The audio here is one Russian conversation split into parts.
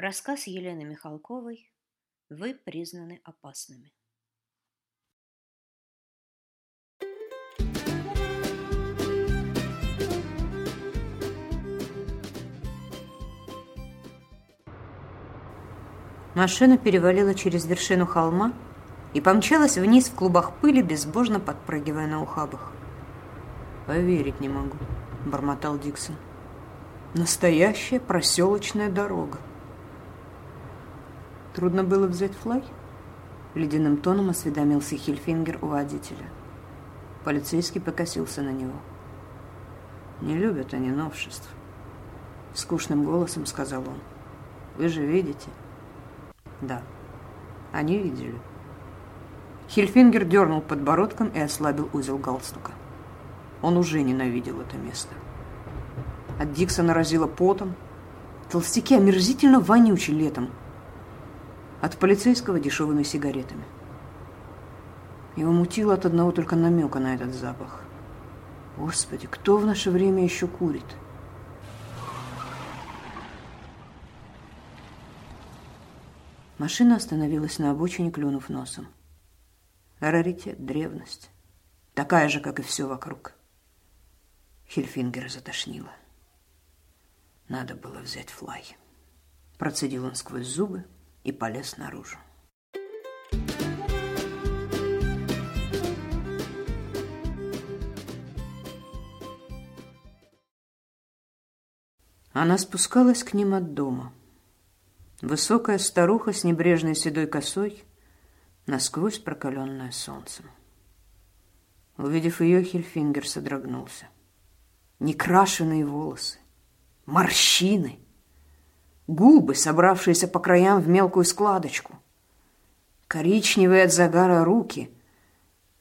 Рассказ Елены Михалковой «Вы признаны опасными». Машина перевалила через вершину холма и помчалась вниз в клубах пыли, безбожно подпрыгивая на ухабах. «Поверить не могу», — бормотал Диксон. «Настоящая проселочная дорога». «Трудно было взять флай?» Ледяным тоном осведомился Хильфингер у водителя. Полицейский покосился на него. «Не любят они новшеств», — скучным голосом сказал он. «Вы же видите?» «Да, они видели». Хильфингер дернул подбородком и ослабил узел галстука. Он уже ненавидел это место. От Диксона разило потом. Толстяки омерзительно вонючи летом. От полицейского дешевыми сигаретами. Его мутило от одного только намека на этот запах. Господи, кто в наше время еще курит? Машина остановилась на обочине, клюнув носом. Раритет, древность. Такая же, как и все вокруг. Хильфингера затошнило. Надо было взять флай. Процедил он сквозь зубы и полез наружу. Она спускалась к ним от дома. Высокая старуха с небрежной седой косой, насквозь прокаленная солнцем. Увидев ее, Хильфингер содрогнулся некрашенные волосы, морщины, губы, собравшиеся по краям в мелкую складочку, коричневые от загара руки,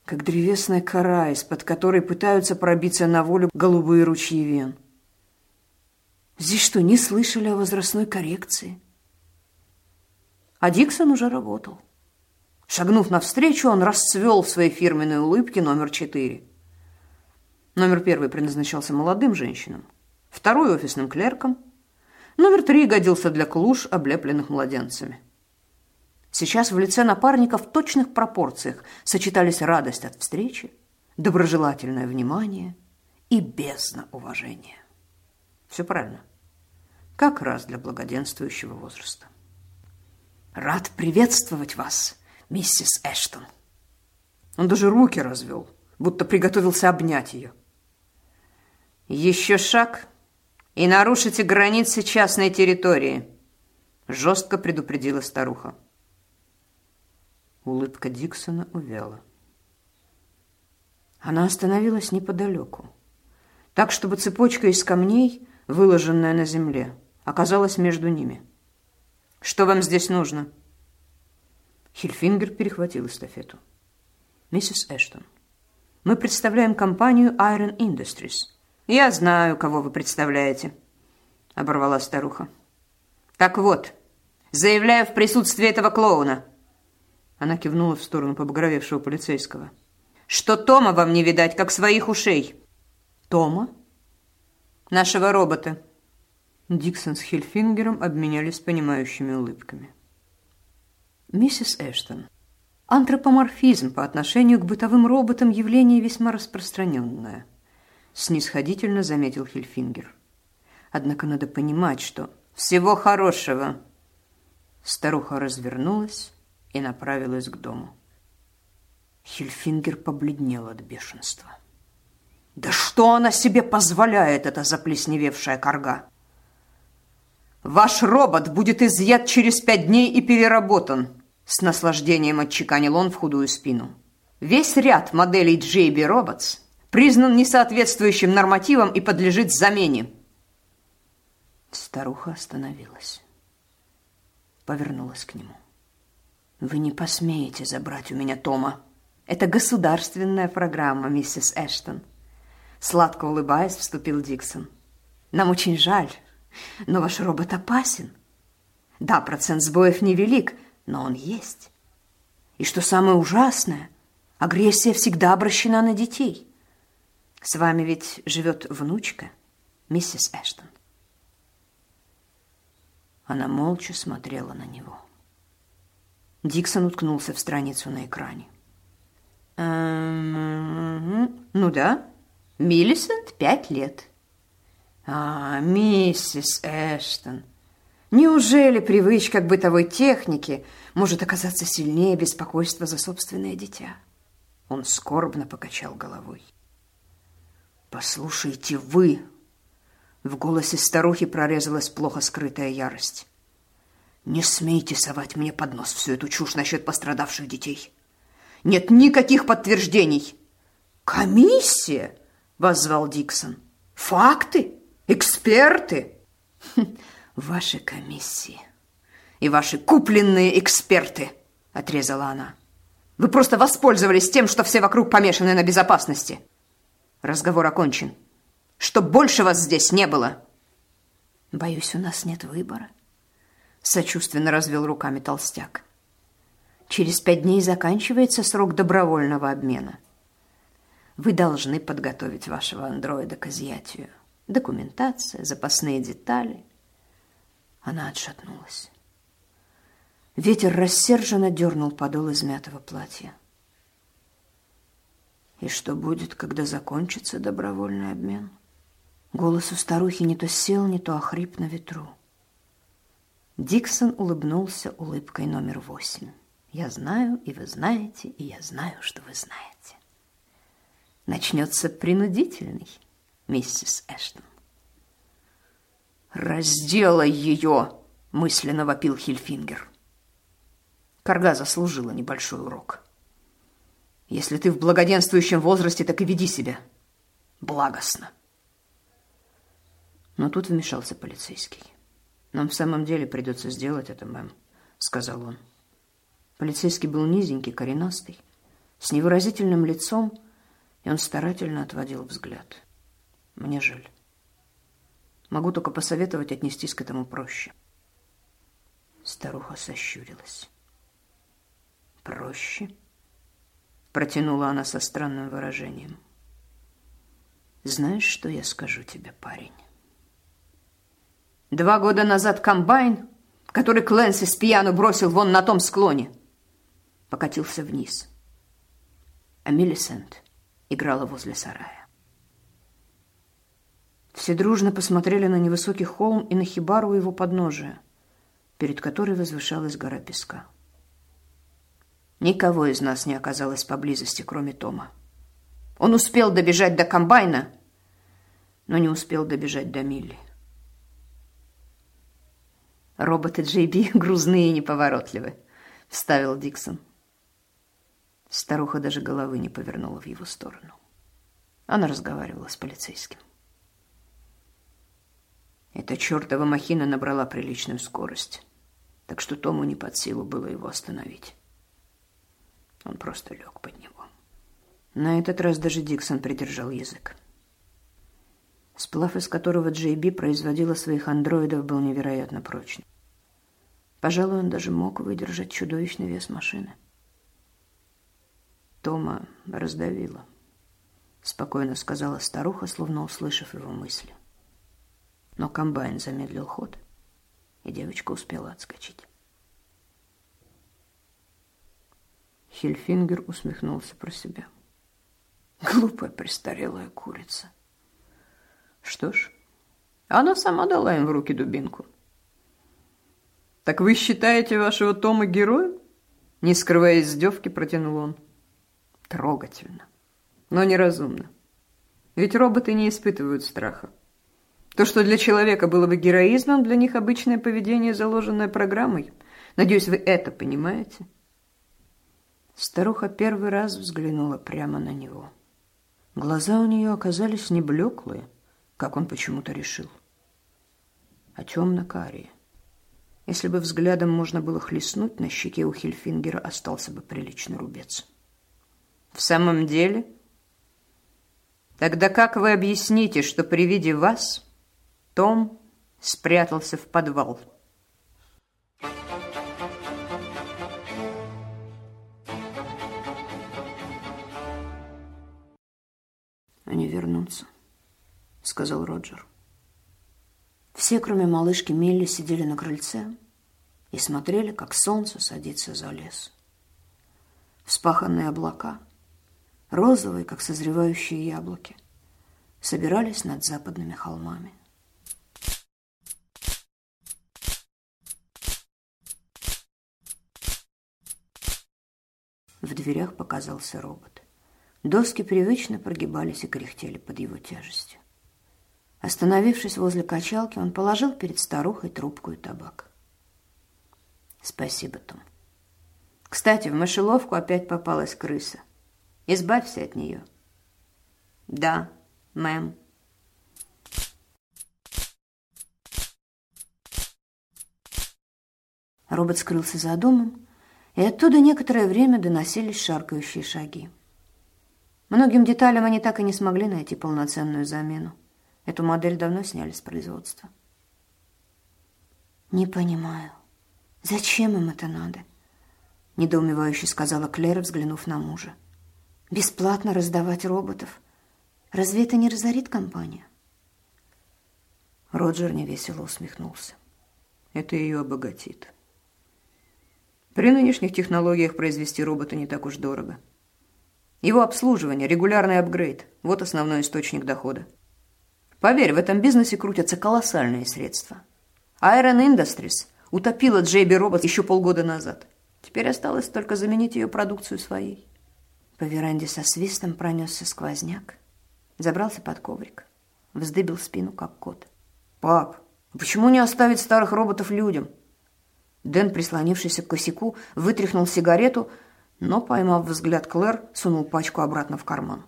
как древесная кора, из-под которой пытаются пробиться на волю голубые ручьи вен. Здесь что, не слышали о возрастной коррекции? А Диксон уже работал. Шагнув навстречу, он расцвел в своей фирменной улыбке номер четыре. Номер первый предназначался молодым женщинам, второй – офисным клеркам, номер три годился для клуш, облепленных младенцами. Сейчас в лице напарника в точных пропорциях сочетались радость от встречи, доброжелательное внимание и бездна уважения. Все правильно. Как раз для благоденствующего возраста. «Рад приветствовать вас, миссис Эштон». Он даже руки развел, будто приготовился обнять ее. «Еще шаг, и нарушите границы частной территории», — жестко предупредила старуха. Улыбка Диксона увяла. Она остановилась неподалеку, так, чтобы цепочка из камней, выложенная на земле, оказалась между ними. «Что вам здесь нужно?» Хильфингер перехватил эстафету. «Миссис Эштон, мы представляем компанию Iron Industries — «Я знаю, кого вы представляете», — оборвала старуха. «Так вот, заявляю в присутствии этого клоуна». Она кивнула в сторону побагровевшего полицейского. «Что Тома вам не видать, как своих ушей?» «Тома?» «Нашего робота». Диксон с Хельфингером обменялись понимающими улыбками. «Миссис Эштон, антропоморфизм по отношению к бытовым роботам явление весьма распространенное» снисходительно заметил Хильфингер. Однако надо понимать, что всего хорошего. Старуха развернулась и направилась к дому. Хильфингер побледнел от бешенства. Да что она себе позволяет, эта заплесневевшая корга? Ваш робот будет изъят через пять дней и переработан, с наслаждением отчеканил он в худую спину. Весь ряд моделей JB Robots признан несоответствующим нормативам и подлежит замене. Старуха остановилась. Повернулась к нему. Вы не посмеете забрать у меня Тома. Это государственная программа, миссис Эштон. Сладко улыбаясь, вступил Диксон. Нам очень жаль, но ваш робот опасен. Да, процент сбоев невелик, но он есть. И что самое ужасное, агрессия всегда обращена на детей. С вами ведь живет внучка, миссис Эштон. Она молча смотрела на него. Диксон уткнулся в страницу на экране. «Эм, «Ну да, Миллисент пять лет». «А, миссис Эштон, неужели привычка к бытовой технике может оказаться сильнее беспокойства за собственное дитя?» Он скорбно покачал головой. «Послушайте вы!» В голосе старухи прорезалась плохо скрытая ярость. «Не смейте совать мне под нос всю эту чушь насчет пострадавших детей. Нет никаких подтверждений!» «Комиссия!» — воззвал Диксон. «Факты? Эксперты?» «Хм, «Ваши комиссии и ваши купленные эксперты!» — отрезала она. «Вы просто воспользовались тем, что все вокруг помешаны на безопасности!» Разговор окончен. Чтоб больше вас здесь не было. Боюсь, у нас нет выбора. Сочувственно развел руками толстяк. Через пять дней заканчивается срок добровольного обмена. Вы должны подготовить вашего андроида к изъятию. Документация, запасные детали. Она отшатнулась. Ветер рассерженно дернул подол измятого платья. И что будет, когда закончится добровольный обмен? Голос у старухи не то сел, не то охрип на ветру. Диксон улыбнулся улыбкой номер восемь. «Я знаю, и вы знаете, и я знаю, что вы знаете». Начнется принудительный, миссис Эштон. «Разделай ее!» — мысленно вопил Хильфингер. Карга заслужила небольшой урок. Если ты в благоденствующем возрасте, так и веди себя благостно. Но тут вмешался полицейский. «Нам в самом деле придется сделать это, мэм», — сказал он. Полицейский был низенький, коренастый, с невыразительным лицом, и он старательно отводил взгляд. «Мне жаль. Могу только посоветовать отнестись к этому проще». Старуха сощурилась. «Проще?» Протянула она со странным выражением. Знаешь, что я скажу тебе, парень? Два года назад комбайн, который Клэнси с пьяну бросил вон на том склоне, покатился вниз. А Миллисент играла возле сарая. Все дружно посмотрели на невысокий холм и на хибару его подножия, перед которой возвышалась гора песка. Никого из нас не оказалось поблизости, кроме Тома. Он успел добежать до комбайна, но не успел добежать до Милли. «Роботы Джейби грузные и неповоротливы», — вставил Диксон. Старуха даже головы не повернула в его сторону. Она разговаривала с полицейским. Эта чертова махина набрала приличную скорость, так что Тому не под силу было его остановить. Он просто лег под него. На этот раз даже Диксон придержал язык. Сплав, из которого Джей производила своих андроидов, был невероятно прочным. Пожалуй, он даже мог выдержать чудовищный вес машины. Тома раздавила, спокойно сказала старуха, словно услышав его мысли. Но комбайн замедлил ход, и девочка успела отскочить. Хельфингер усмехнулся про себя. Глупая престарелая курица. Что ж, она сама дала им в руки дубинку. «Так вы считаете вашего Тома героем?» Не скрывая издевки, протянул он. Трогательно, но неразумно. Ведь роботы не испытывают страха. То, что для человека было бы героизмом, для них обычное поведение, заложенное программой. Надеюсь, вы это понимаете?» Старуха первый раз взглянула прямо на него. Глаза у нее оказались не блеклые, как он почему-то решил, а темно-карие. Если бы взглядом можно было хлестнуть, на щеке у Хильфингера остался бы приличный рубец. «В самом деле? Тогда как вы объясните, что при виде вас Том спрятался в подвал?» Они вернутся, сказал Роджер. Все, кроме малышки Милли, сидели на крыльце и смотрели, как солнце садится за лес. Вспаханные облака, розовые, как созревающие яблоки, собирались над западными холмами. В дверях показался робот. Доски привычно прогибались и кряхтели под его тяжестью. Остановившись возле качалки, он положил перед старухой трубку и табак. «Спасибо, Том. Кстати, в мышеловку опять попалась крыса. Избавься от нее». «Да, мэм». Робот скрылся за домом, и оттуда некоторое время доносились шаркающие шаги. Многим деталям они так и не смогли найти полноценную замену. Эту модель давно сняли с производства. «Не понимаю, зачем им это надо?» Недоумевающе сказала Клэр, взглянув на мужа. «Бесплатно раздавать роботов. Разве это не разорит компанию?» Роджер невесело усмехнулся. Это ее обогатит. При нынешних технологиях произвести робота не так уж дорого. Его обслуживание, регулярный апгрейд – вот основной источник дохода. Поверь, в этом бизнесе крутятся колоссальные средства. Iron Industries утопила JB Robots еще полгода назад. Теперь осталось только заменить ее продукцию своей. По веранде со свистом пронесся сквозняк, забрался под коврик, вздыбил спину, как кот. «Пап, а почему не оставить старых роботов людям?» Дэн, прислонившийся к косяку, вытряхнул сигарету, но, поймав взгляд Клэр, сунул пачку обратно в карман.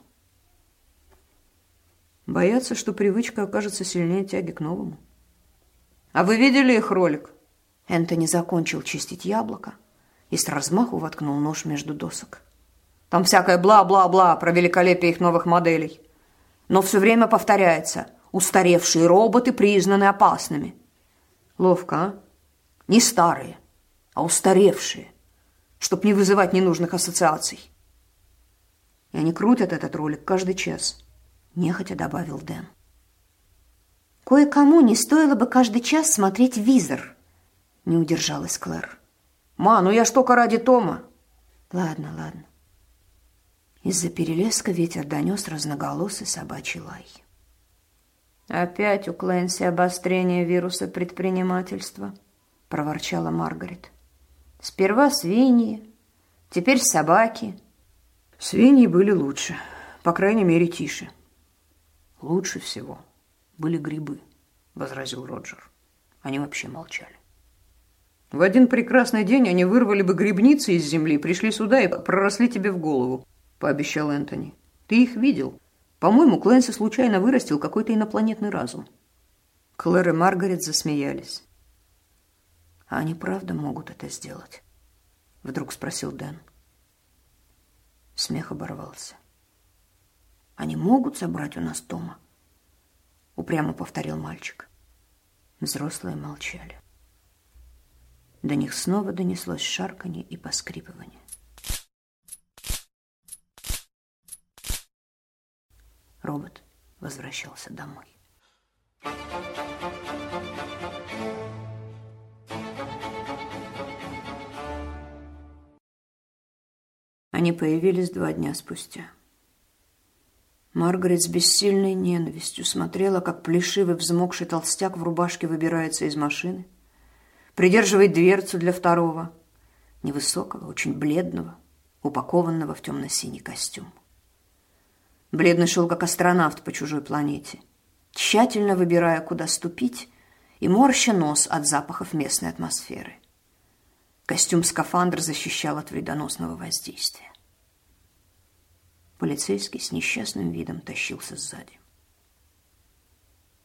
Боятся, что привычка окажется сильнее тяги к новому. «А вы видели их ролик?» Энтони закончил чистить яблоко и с размаху воткнул нож между досок. «Там всякое бла-бла-бла про великолепие их новых моделей. Но все время повторяется. Устаревшие роботы признаны опасными». Ловко, а? Не старые, а устаревшие, чтоб не вызывать ненужных ассоциаций. И они крутят этот ролик каждый час, нехотя добавил Дэн. Кое-кому не стоило бы каждый час смотреть визор, не удержалась Клэр. Ма, ну я ж только ради Тома. Ладно, ладно. Из-за перелеска ветер донес разноголосый собачий лай. Опять у Клэнси обострение вируса предпринимательства –— проворчала Маргарет. «Сперва свиньи, теперь собаки». Свиньи были лучше, по крайней мере, тише. «Лучше всего были грибы», — возразил Роджер. Они вообще молчали. В один прекрасный день они вырвали бы грибницы из земли, пришли сюда и проросли тебе в голову, пообещал Энтони. Ты их видел? По-моему, Клэнси случайно вырастил какой-то инопланетный разум. Клэр и Маргарет засмеялись. А они правда могут это сделать? Вдруг спросил Дэн. Смех оборвался. Они могут забрать у нас Тома? Упрямо повторил мальчик. Взрослые молчали. До них снова донеслось шарканье и поскрипывание. Робот возвращался домой. Они появились два дня спустя. Маргарет с бессильной ненавистью смотрела, как плешивый взмокший толстяк в рубашке выбирается из машины, придерживает дверцу для второго, невысокого, очень бледного, упакованного в темно-синий костюм. Бледный шел как астронавт по чужой планете, тщательно выбирая, куда ступить, и морща нос от запахов местной атмосферы. Костюм-скафандр защищал от вредоносного воздействия. Полицейский с несчастным видом тащился сзади.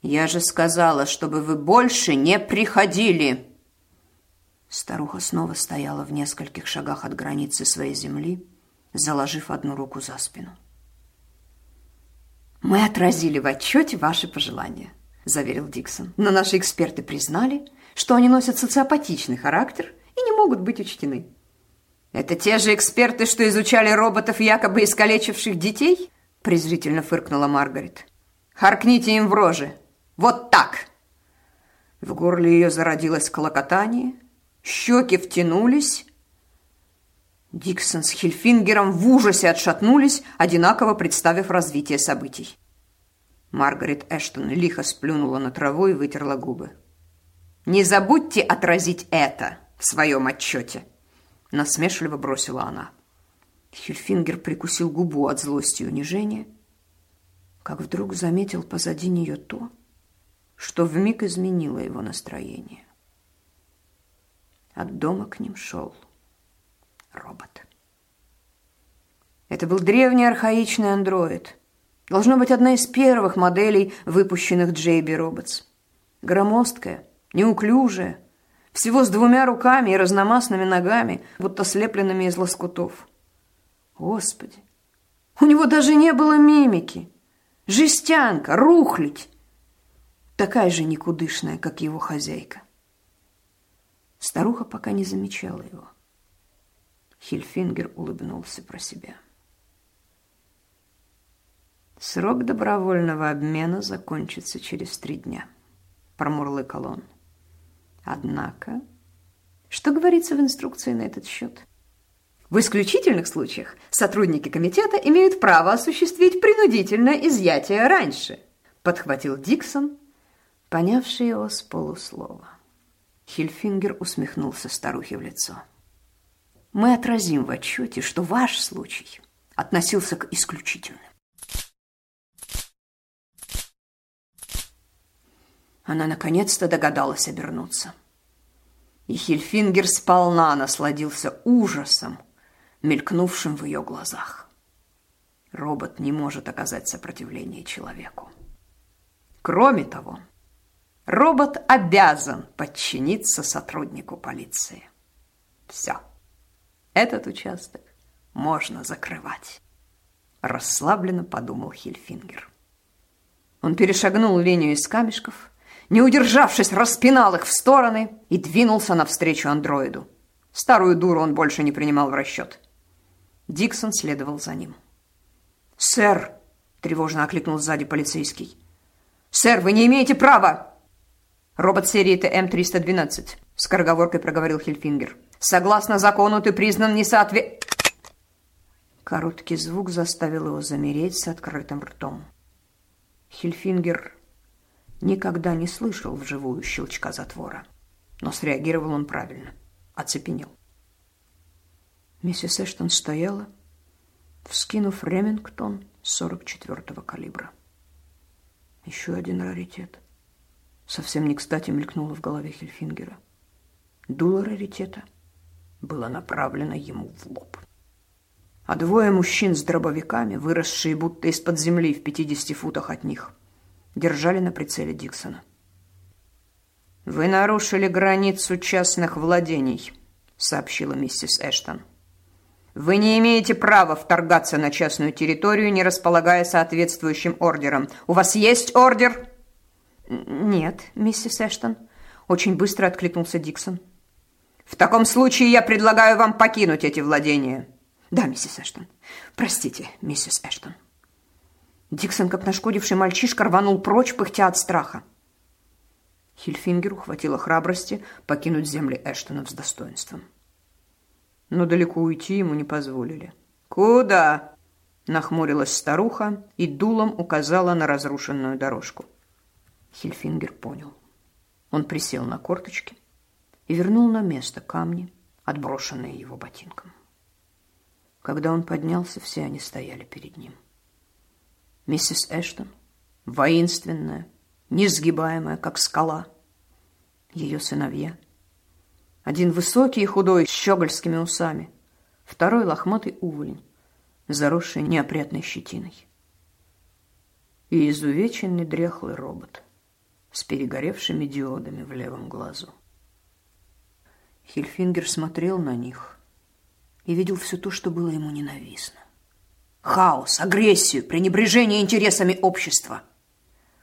«Я же сказала, чтобы вы больше не приходили!» Старуха снова стояла в нескольких шагах от границы своей земли, заложив одну руку за спину. «Мы отразили в отчете ваши пожелания», — заверил Диксон. «Но наши эксперты признали, что они носят социопатичный характер и не могут быть учтены. «Это те же эксперты, что изучали роботов, якобы искалечивших детей?» презрительно фыркнула Маргарет. «Харкните им в рожи! Вот так!» В горле ее зародилось колокотание, щеки втянулись. Диксон с Хильфингером в ужасе отшатнулись, одинаково представив развитие событий. Маргарет Эштон лихо сплюнула на траву и вытерла губы. «Не забудьте отразить это в своем отчете!» Насмешливо бросила она. Хильфингер прикусил губу от злости и унижения, как вдруг заметил позади нее то, что вмиг изменило его настроение. От дома к ним шел робот. Это был древний архаичный андроид. Должно быть одна из первых моделей, выпущенных JB Robots. Громоздкая, неуклюжая, всего с двумя руками и разномастными ногами, будто слепленными из лоскутов. Господи, у него даже не было мимики. Жестянка, рухлить. Такая же никудышная, как его хозяйка. Старуха пока не замечала его. Хильфингер улыбнулся про себя. Срок добровольного обмена закончится через три дня, промурлыкал он. Однако, что говорится в инструкции на этот счет? В исключительных случаях сотрудники комитета имеют право осуществить принудительное изъятие раньше, подхватил Диксон, понявший его с полуслова. Хильфингер усмехнулся старухе в лицо. Мы отразим в отчете, что ваш случай относился к исключительным. Она наконец-то догадалась обернуться. И Хильфингер сполна насладился ужасом, мелькнувшим в ее глазах. Робот не может оказать сопротивление человеку. Кроме того, робот обязан подчиниться сотруднику полиции. Все. Этот участок можно закрывать. Расслабленно подумал Хильфингер. Он перешагнул линию из камешков не удержавшись, распинал их в стороны и двинулся навстречу андроиду. Старую дуру он больше не принимал в расчет. Диксон следовал за ним. «Сэр!» — тревожно окликнул сзади полицейский. «Сэр, вы не имеете права!» «Робот серии ТМ-312», — скороговоркой проговорил Хильфингер. «Согласно закону, ты признан несоотве...» Короткий звук заставил его замереть с открытым ртом. Хильфингер никогда не слышал вживую щелчка затвора. Но среагировал он правильно. Оцепенел. Миссис Эштон стояла, вскинув Ремингтон 44-го калибра. Еще один раритет. Совсем не кстати мелькнуло в голове Хельфингера. Дуло раритета было направлено ему в лоб. А двое мужчин с дробовиками, выросшие будто из-под земли в 50 футах от них – держали на прицеле Диксона. «Вы нарушили границу частных владений», — сообщила миссис Эштон. «Вы не имеете права вторгаться на частную территорию, не располагая соответствующим ордером. У вас есть ордер?» «Нет, миссис Эштон», — очень быстро откликнулся Диксон. «В таком случае я предлагаю вам покинуть эти владения». «Да, миссис Эштон. Простите, миссис Эштон». Диксон, как нашкодивший мальчишка, рванул прочь, пыхтя от страха. Хильфингеру хватило храбрости покинуть земли Эштонов с достоинством. Но далеко уйти ему не позволили. «Куда?» – нахмурилась старуха и дулом указала на разрушенную дорожку. Хильфингер понял. Он присел на корточки и вернул на место камни, отброшенные его ботинком. Когда он поднялся, все они стояли перед ним. Миссис Эштон, воинственная, несгибаемая, как скала. Ее сыновья. Один высокий и худой, с щегольскими усами. Второй лохматый уволень, заросший неопрятной щетиной. И изувеченный дряхлый робот с перегоревшими диодами в левом глазу. Хильфингер смотрел на них и видел все то, что было ему ненавистно хаос, агрессию, пренебрежение интересами общества.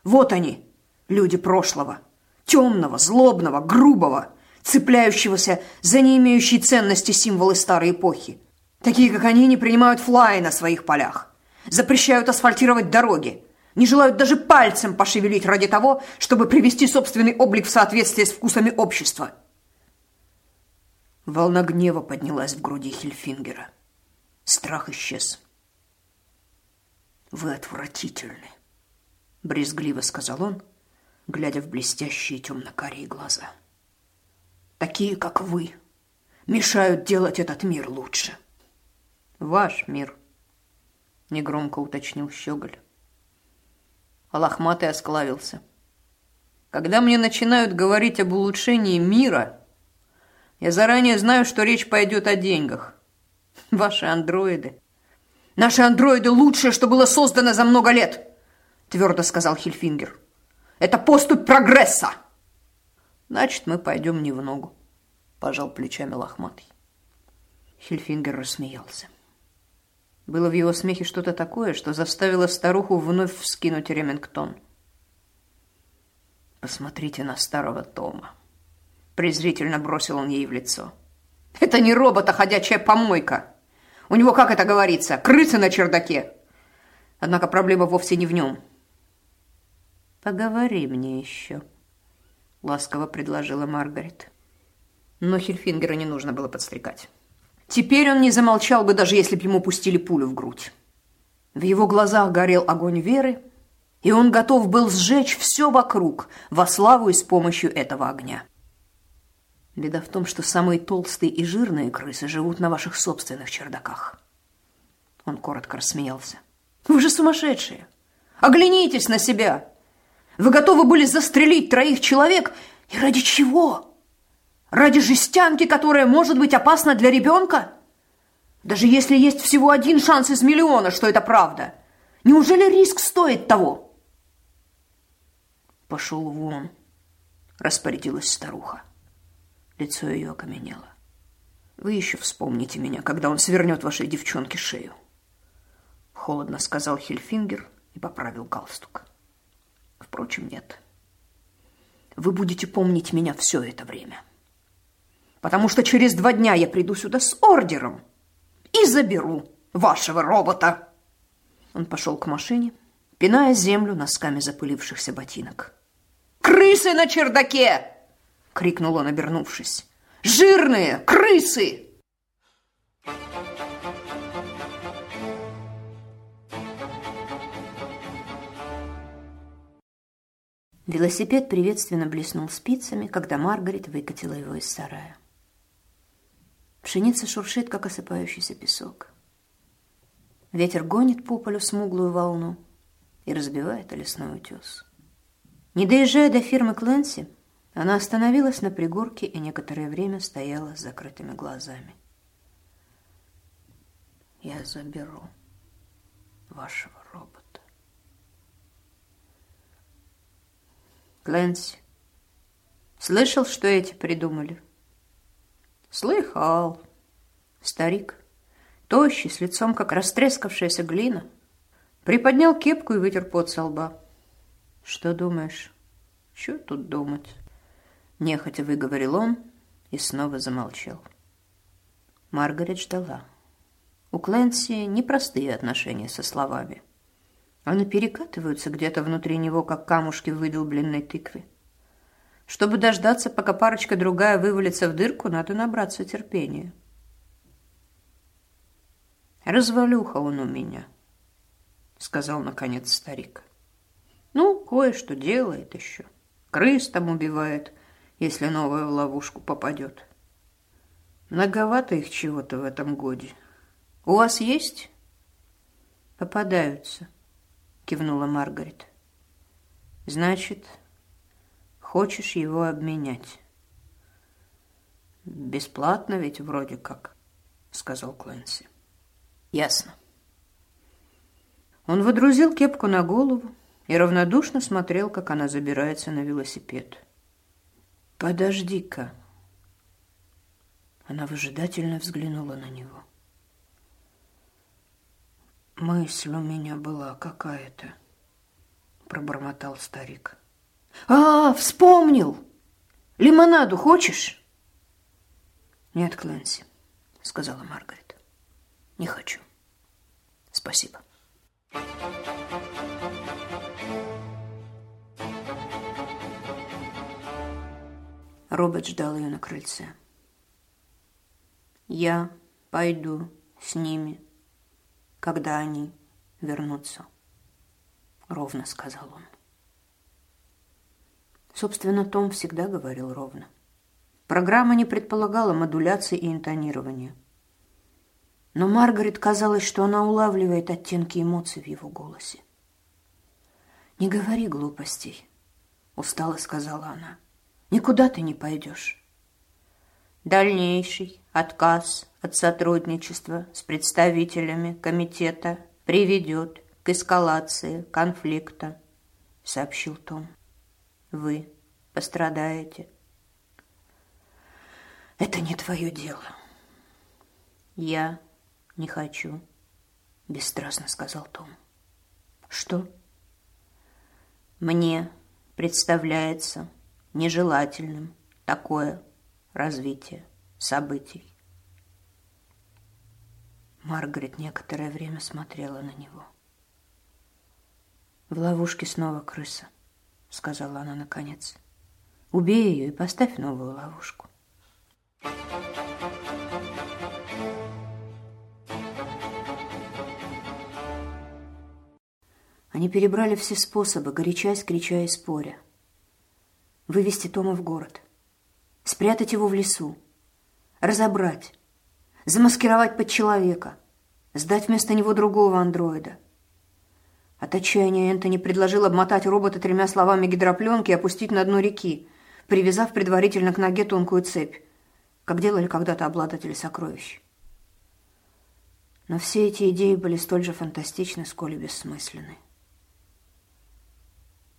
Вот они, люди прошлого, темного, злобного, грубого, цепляющегося за не имеющие ценности символы старой эпохи. Такие, как они, не принимают флаи на своих полях, запрещают асфальтировать дороги, не желают даже пальцем пошевелить ради того, чтобы привести собственный облик в соответствие с вкусами общества. Волна гнева поднялась в груди Хильфингера. Страх исчез. «Вы отвратительны», — брезгливо сказал он, глядя в блестящие темно-карие глаза. «Такие, как вы, мешают делать этот мир лучше». «Ваш мир», — негромко уточнил Щеголь. А лохматый осклавился. «Когда мне начинают говорить об улучшении мира, я заранее знаю, что речь пойдет о деньгах. Ваши андроиды Наши андроиды лучшее, что было создано за много лет, твердо сказал Хильфингер. Это поступь прогресса. Значит, мы пойдем не в ногу, пожал плечами лохматый. Хильфингер рассмеялся. Было в его смехе что-то такое, что заставило старуху вновь вскинуть ремингтон. «Посмотрите на старого Тома!» Презрительно бросил он ей в лицо. «Это не робот, а ходячая помойка!» У него, как это говорится, крысы на чердаке. Однако проблема вовсе не в нем. «Поговори мне еще», — ласково предложила Маргарет. Но Хильфингера не нужно было подстрекать. Теперь он не замолчал бы, даже если бы ему пустили пулю в грудь. В его глазах горел огонь веры, и он готов был сжечь все вокруг во славу и с помощью этого огня. Беда в том, что самые толстые и жирные крысы живут на ваших собственных чердаках. Он коротко рассмеялся. Вы же сумасшедшие! Оглянитесь на себя! Вы готовы были застрелить троих человек? И ради чего? Ради жестянки, которая может быть опасна для ребенка? Даже если есть всего один шанс из миллиона, что это правда. Неужели риск стоит того? Пошел вон, распорядилась старуха. Лицо ее окаменело. «Вы еще вспомните меня, когда он свернет вашей девчонке шею!» Холодно сказал Хельфингер и поправил галстук. Впрочем, нет. Вы будете помнить меня все это время. Потому что через два дня я приду сюда с ордером и заберу вашего робота. Он пошел к машине, пиная землю носками запылившихся ботинок. «Крысы на чердаке!» — крикнул он, обернувшись. «Жирные крысы!» Велосипед приветственно блеснул спицами, когда Маргарет выкатила его из сарая. Пшеница шуршит, как осыпающийся песок. Ветер гонит по полю смуглую волну и разбивает лесной утес. Не доезжая до фирмы Кленси, она остановилась на пригорке и некоторое время стояла с закрытыми глазами. «Я заберу вашего робота». Клэнси, слышал, что эти придумали? Слыхал. Старик, тощий, с лицом, как растрескавшаяся глина, приподнял кепку и вытер пот со лба. Что думаешь? Что тут думать? Нехотя выговорил он и снова замолчал. Маргарет ждала. У Клэнси непростые отношения со словами. Они перекатываются где-то внутри него, как камушки в выдолбленной тыкве. Чтобы дождаться, пока парочка другая вывалится в дырку, надо набраться терпения. «Развалюха он у меня», — сказал, наконец, старик. «Ну, кое-что делает еще. Крыс там убивает, если новая в ловушку попадет. Многовато их чего-то в этом годе. У вас есть? Попадаются, кивнула Маргарет. Значит, хочешь его обменять? Бесплатно ведь вроде как, сказал Клэнси. Ясно. Он водрузил кепку на голову и равнодушно смотрел, как она забирается на велосипед. «Подожди-ка!» Она выжидательно взглянула на него. «Мысль у меня была какая-то», — пробормотал старик. «А, вспомнил! Лимонаду хочешь?» «Нет, Клэнси», — сказала Маргарет. «Не хочу. Спасибо». Робот ждал ее на крыльце. «Я пойду с ними, когда они вернутся», — ровно сказал он. Собственно, Том всегда говорил ровно. Программа не предполагала модуляции и интонирования. Но Маргарет казалось, что она улавливает оттенки эмоций в его голосе. «Не говори глупостей», — устало сказала она. «Никуда ты не пойдешь». Дальнейший отказ от сотрудничества с представителями комитета приведет к эскалации конфликта, сообщил Том. Вы пострадаете. Это не твое дело. Я не хочу, бесстрастно сказал Том. Что? Мне представляется нежелательным такое развитие событий. Маргарет некоторое время смотрела на него. В ловушке снова крыса, сказала она наконец. Убей ее и поставь новую ловушку. Они перебрали все способы, горячась, крича и споря. Вывести Тома в город, спрятать его в лесу, разобрать, замаскировать под человека, сдать вместо него другого андроида. От отчаяния Энтони предложил обмотать робота тремя словами гидропленки и опустить на дно реки, привязав предварительно к ноге тонкую цепь, как делали когда-то обладатели сокровищ. Но все эти идеи были столь же фантастичны, сколь и бессмысленны.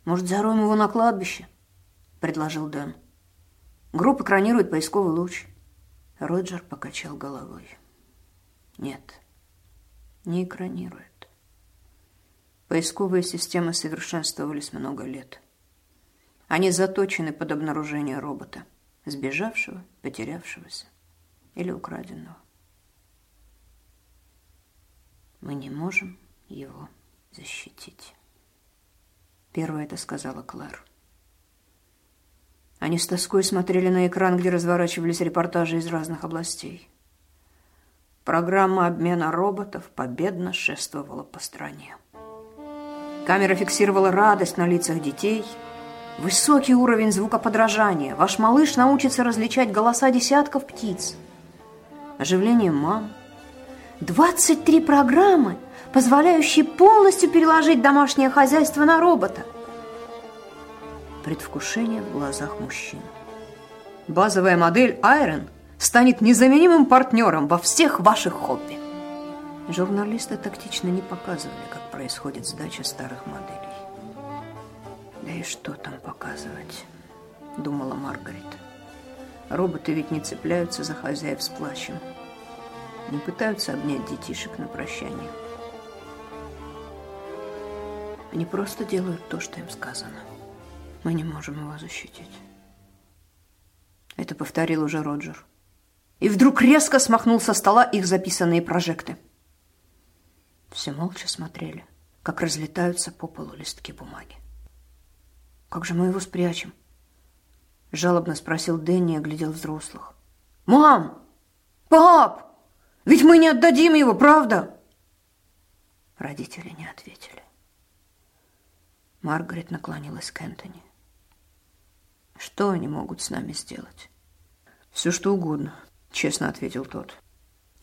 «Может, зароем его на кладбище?» — предложил Дэн. «Группа экранирует поисковый луч». Роджер покачал головой. «Нет, не экранирует. Поисковые системы совершенствовались много лет. Они заточены под обнаружение робота, сбежавшего, потерявшегося или украденного. Мы не можем его защитить. Первое это сказала Клэр. Они с тоской смотрели на экран, где разворачивались репортажи из разных областей. Программа обмена роботов победно шествовала по стране. Камера фиксировала радость на лицах детей, высокий уровень звукоподражания. Ваш малыш научится различать голоса десятков птиц. Оживление мам. 23 программы, позволяющие полностью переложить домашнее хозяйство на робота предвкушение в глазах мужчин. Базовая модель Iron станет незаменимым партнером во всех ваших хобби. Журналисты тактично не показывали, как происходит сдача старых моделей. Да и что там показывать, думала Маргарет. Роботы ведь не цепляются за хозяев с плачем. Не пытаются обнять детишек на прощание. Они просто делают то, что им сказано. Мы не можем его защитить. Это повторил уже Роджер. И вдруг резко смахнул со стола их записанные прожекты. Все молча смотрели, как разлетаются по полу листки бумаги. «Как же мы его спрячем?» Жалобно спросил Дэнни и оглядел взрослых. «Мам! Пап! Ведь мы не отдадим его, правда?» Родители не ответили. Маргарет наклонилась к Энтони. Что они могут с нами сделать? Все, что угодно, честно ответил тот.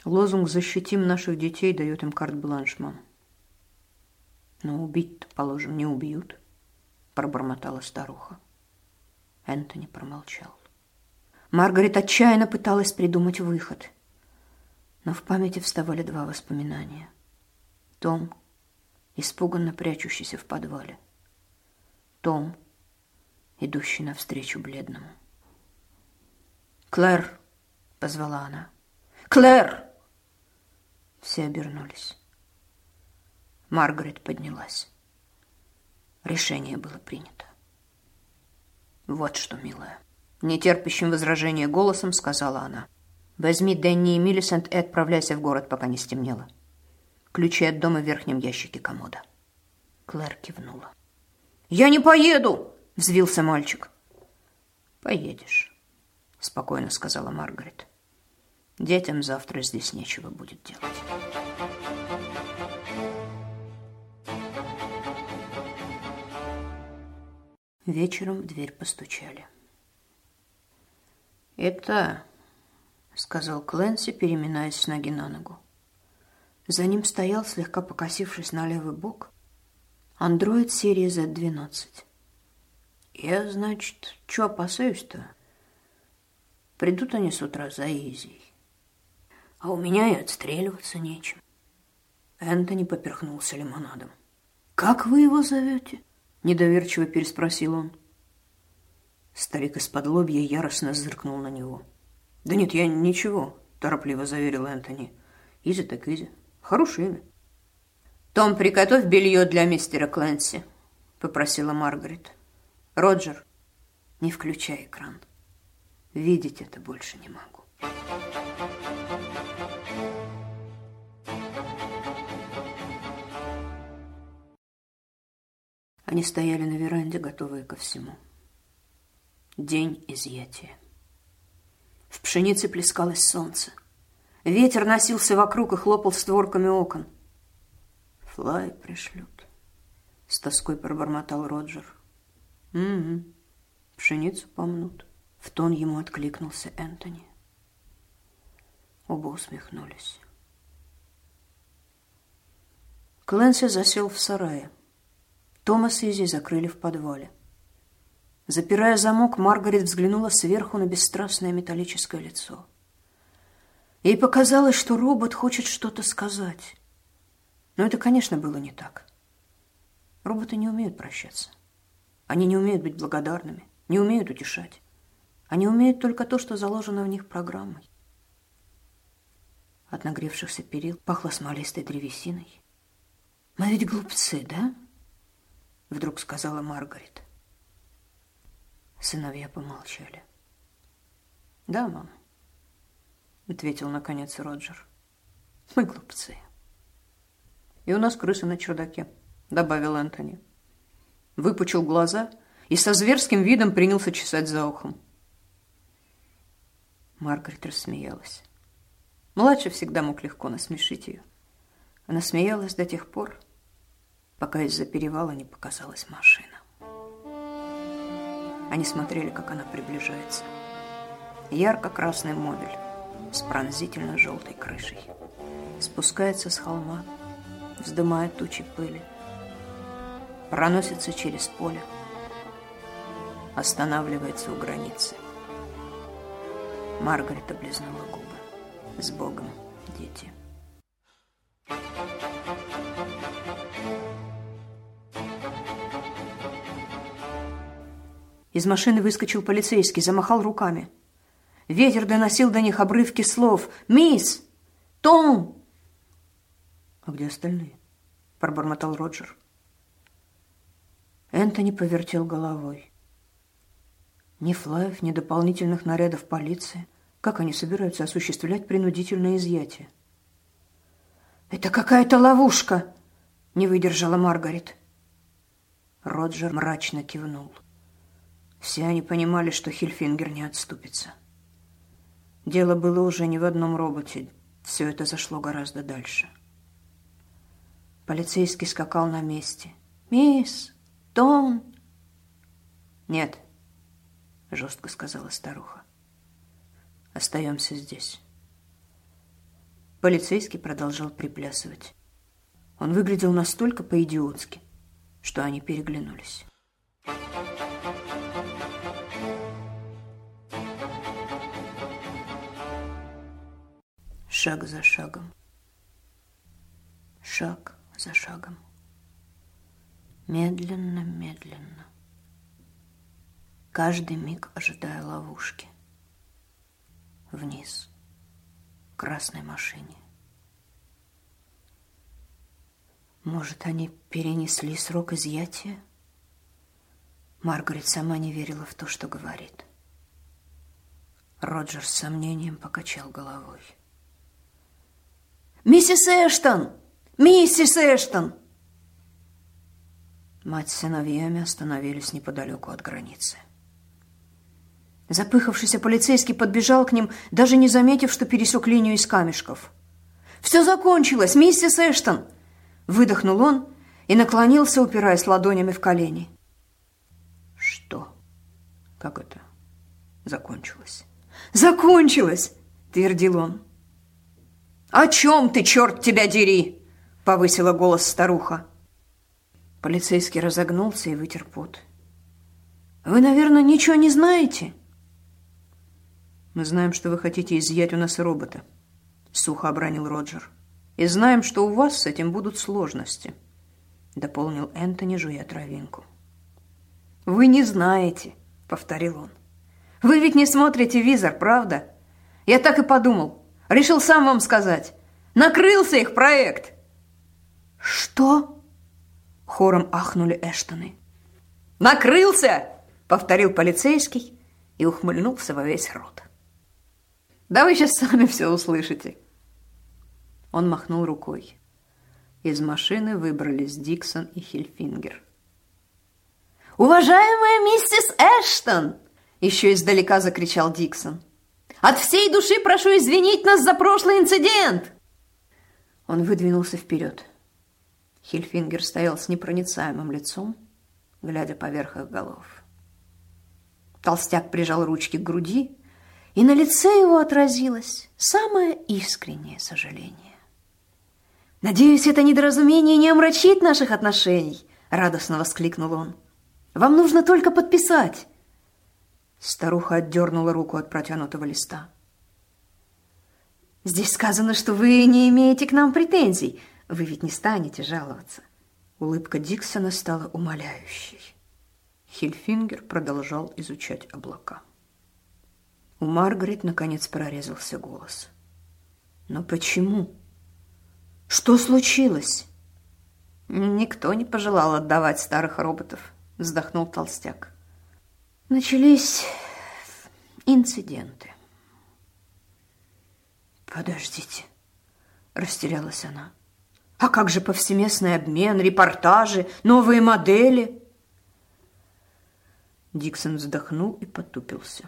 Лозунг «Защитим наших детей» дает им карт-бланш, мам. Но убить-то, положим, не убьют, пробормотала старуха. Энтони промолчал. Маргарет отчаянно пыталась придумать выход, но в памяти вставали два воспоминания. Том, испуганно прячущийся в подвале. Том, идущий навстречу бледному. «Клэр!» — позвала она. «Клэр!» Все обернулись. Маргарет поднялась. Решение было принято. «Вот что, милая!» Нетерпящим возражения голосом сказала она. «Возьми Дэнни и Миллисент и отправляйся в город, пока не стемнело. Ключи от дома в верхнем ящике комода. Клэр кивнула. «Я не поеду!» — взвился мальчик. «Поедешь», — спокойно сказала Маргарет. «Детям завтра здесь нечего будет делать». Вечером в дверь постучали. «Это...» — сказал Кленси, переминаясь с ноги на ногу. За ним стоял, слегка покосившись на левый бок, андроид серии Z12. «Я, значит, что опасаюсь-то? Придут они с утра за Изей, а у меня и отстреливаться нечем». Энтони поперхнулся лимонадом. «Как вы его зовете?» Недоверчиво переспросил он. Старик из-под лобья яростно зыркнул на него. «Да нет, я ничего», — торопливо заверил Энтони. «Изи так изи. Хорошее имя». «Том, приготовь белье для мистера Клэнси», — попросила Маргарет. «Роджер, не включай экран. Видеть это больше не могу». Они стояли на веранде, готовые ко всему. День изъятия. В пшенице плескалось солнце. Ветер носился вокруг и хлопал створками окон. «Флай пришлют», — с тоской пробормотал Роджер. «Угу, пшеницу помнут», — в тон ему откликнулся Энтони. Оба усмехнулись. Клэнси засел в сарае. Томас и Изи закрыли в подвале. Запирая замок, Маргарет взглянула сверху на бесстрастное металлическое лицо. Ей показалось, что робот хочет что-то сказать. Но это, конечно, было не так. Роботы не умеют прощаться. Они не умеют быть благодарными, не умеют утешать. Они умеют только то, что заложено в них программой. От нагревшихся перил пахло смолистой древесиной. «Мы ведь глупцы, да?» Вдруг сказала Маргарет. Сыновья помолчали. «Да, мам», — ответил наконец Роджер. «Мы глупцы». «И у нас крыса на чердаке», — добавил Энтони. Выпучил глаза и со зверским видом принялся чесать за ухом. Маргарет рассмеялась. Младший всегда мог легко насмешить ее. Она смеялась до тех пор, пока из-за перевала не показалась машина. Они смотрели, как она приближается. Ярко-красный мобиль с пронзительно-желтой крышей. Спускается с холма, вздымает тучи пыли. Проносится через поле. Останавливается у границы. Маргарет облизнула губы. С Богом, дети. Из машины выскочил полицейский, замахал руками. Ветер доносил до них обрывки слов. «Мисс! Том!» «А где остальные?» – пробормотал Роджер. Энтони повертел головой. Ни флаев, ни дополнительных нарядов полиции. Как они собираются осуществлять принудительное изъятие? «Это какая-то ловушка!» – не выдержала Маргарет. Роджер мрачно кивнул. Все они понимали, что Хильфингер не отступится. Дело было уже не в одном роботе. Все это зашло гораздо дальше. Полицейский скакал на месте. «Мисс! Том!» «Нет», — жестко сказала старуха. «Остаемся здесь». Полицейский продолжал приплясывать. Он выглядел настолько по-идиотски, что они переглянулись. шаг за шагом, шаг за шагом, медленно, медленно, каждый миг ожидая ловушки, вниз, к красной машине. Может, они перенесли срок изъятия? Маргарет сама не верила в то, что говорит. Роджер с сомнением покачал головой. «Миссис Эштон! Миссис Эштон!» Мать с сыновьями остановились неподалеку от границы. Запыхавшийся полицейский подбежал к ним, даже не заметив, что пересек линию из камешков. «Все закончилось, миссис Эштон!» Выдохнул он и наклонился, упираясь ладонями в колени. Что? Как это закончилось? «Закончилось!» — твердил он. «О чем ты, черт тебя дери?» — повысила голос старуха. Полицейский разогнулся и вытер пот. «Вы, наверное, ничего не знаете?» «Мы знаем, что вы хотите изъять у нас робота», — сухо обронил Роджер. «И знаем, что у вас с этим будут сложности», — дополнил Энтони, жуя травинку. «Вы не знаете», — повторил он. «Вы ведь не смотрите визор, правда? Я так и подумал. Решил сам вам сказать. Накрылся их проект!» «Что?» Хором ахнули Эштоны. «Накрылся!» — повторил полицейский и ухмыльнулся во весь рот. «Да вы сейчас сами все услышите!» Он махнул рукой. Из машины выбрались Диксон и Хильфингер. «Уважаемая миссис Эштон!» Еще издалека закричал Диксон. «От всей души прошу извинить нас за прошлый инцидент!» Он выдвинулся вперед. Хильфингер стоял с непроницаемым лицом, глядя поверх их голов. Толстяк прижал ручки к груди, и на лице его отразилось самое искреннее сожаление. «Надеюсь, это недоразумение не омрачит наших отношений», — радостно воскликнул он. «Вам нужно только подписать». Старуха отдернула руку от протянутого листа. «Здесь сказано, что вы не имеете к нам претензий. Вы ведь не станете жаловаться. Улыбка Диксона стала умоляющей. Хильфингер продолжал изучать облака. У Маргарет наконец прорезался голос. Но почему? Что случилось? Никто не пожелал отдавать старых роботов, вздохнул толстяк. Начались инциденты. Подождите, растерялась она. А как же повсеместный обмен, репортажи, новые модели? Диксон вздохнул и потупился.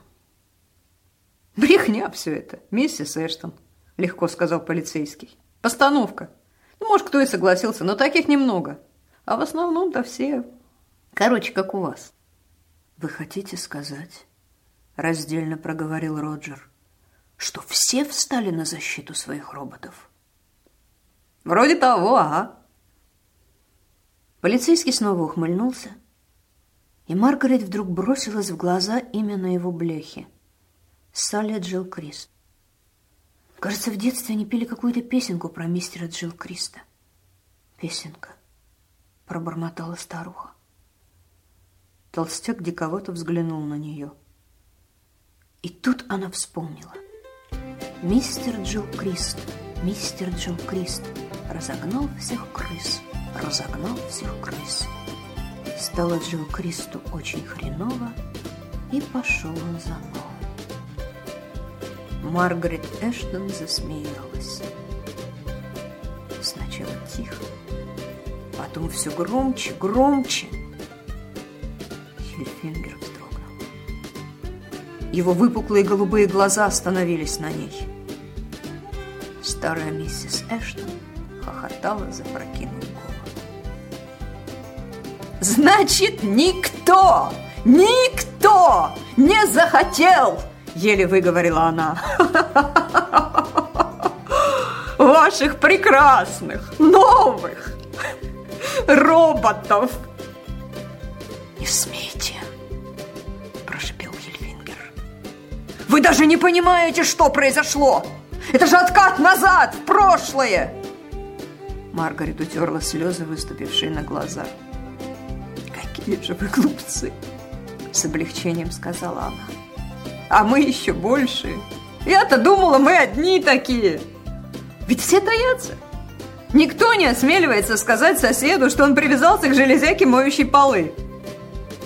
Брехня все это, миссис Эштон, легко сказал полицейский. Постановка. Ну, может, кто и согласился, но таких немного. А в основном-то все, короче, как у вас. Вы хотите сказать, раздельно проговорил Роджер, что все встали на защиту своих роботов? Вроде того, ага. Полицейский снова ухмыльнулся, и Маргарет вдруг бросилась в глаза именно его бляхи. Салли Джилл Крист. Кажется, в детстве они пели какую-то песенку про мистера Джилл Криста. Песенка, пробормотала старуха. Толстяк диковато взглянул на нее. И тут она вспомнила. Мистер Джилл Крист, мистер Джилл Крист разогнал всех крыс, разогнал всех крыс. Стало Джилл Кристу очень хреново, и пошел он за мной. Маргарет Эштон засмеялась. Сначала тихо, потом все громче, громче. Хильфингер вздрогнул. Его выпуклые голубые глаза остановились на ней. Старая миссис Эштон хохотала, запрокинув голову. «Значит, никто, никто не захотел!» Еле выговорила она. Ваших прекрасных, новых роботов. Не смейте, прошипел Хельфингер. Вы даже не понимаете, что произошло. Это же откат назад, в прошлое. Маргарет утерла слезы, выступившие на глаза. Какие же вы глупцы, с облегчением сказала она а мы еще больше. Я-то думала, мы одни такие. Ведь все таятся. Никто не осмеливается сказать соседу, что он привязался к железяке, моющей полы.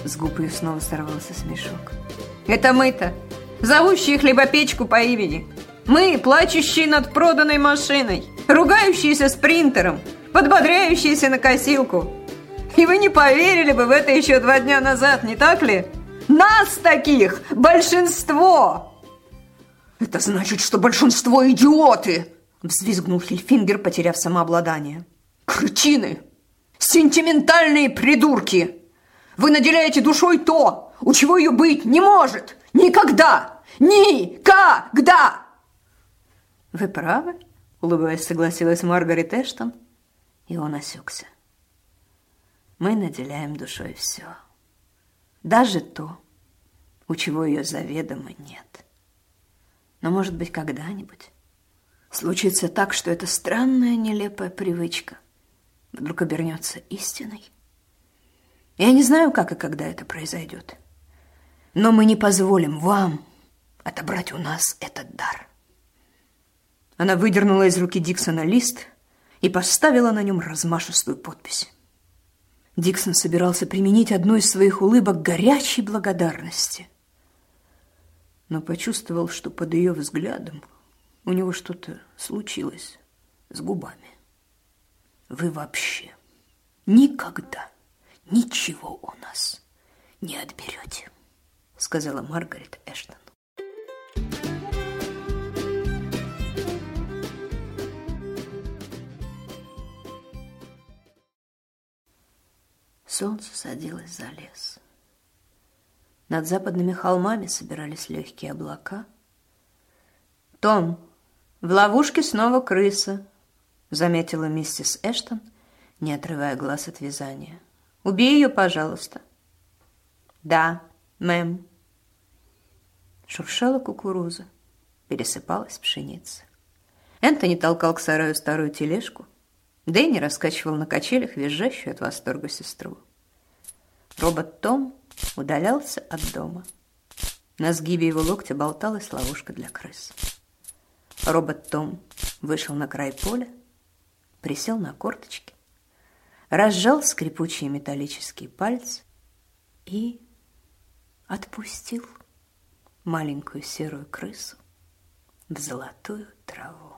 С губ ее снова сорвался смешок. Это мы-то, зовущие хлебопечку по имени. Мы, плачущие над проданной машиной, ругающиеся с принтером, подбодряющиеся на косилку. И вы не поверили бы в это еще два дня назад, не так ли? Нас таких большинство! Это значит, что большинство идиоты! Взвизгнул Хильфингер, потеряв самообладание. Кретины! Сентиментальные придурки! Вы наделяете душой то, у чего ее быть не может! Никогда! Никогда! Вы правы, улыбаясь, согласилась Маргарет Эштон, и он осекся. Мы наделяем душой все. Даже то, у чего ее заведомо нет. Но, может быть, когда-нибудь случится так, что эта странная нелепая привычка вдруг обернется истиной. Я не знаю, как и когда это произойдет. Но мы не позволим вам отобрать у нас этот дар. Она выдернула из руки Диксона лист и поставила на нем размашистую подпись. Диксон собирался применить одну из своих улыбок горячей благодарности, но почувствовал, что под ее взглядом у него что-то случилось с губами. Вы вообще никогда ничего у нас не отберете, сказала Маргарет Эштон. Солнце садилось за лес. Над западными холмами собирались легкие облака. «Том, в ловушке снова крыса», — заметила миссис Эштон, не отрывая глаз от вязания. «Убей ее, пожалуйста». «Да, мэм». Шуршала кукуруза, пересыпалась пшеница. Энтони толкал к сараю старую тележку. Дэнни раскачивал на качелях визжащую от восторга сестру. Робот Том удалялся от дома. На сгибе его локтя болталась ловушка для крыс. Робот Том вышел на край поля, присел на корточки, разжал скрипучие металлические пальцы и отпустил маленькую серую крысу в золотую траву.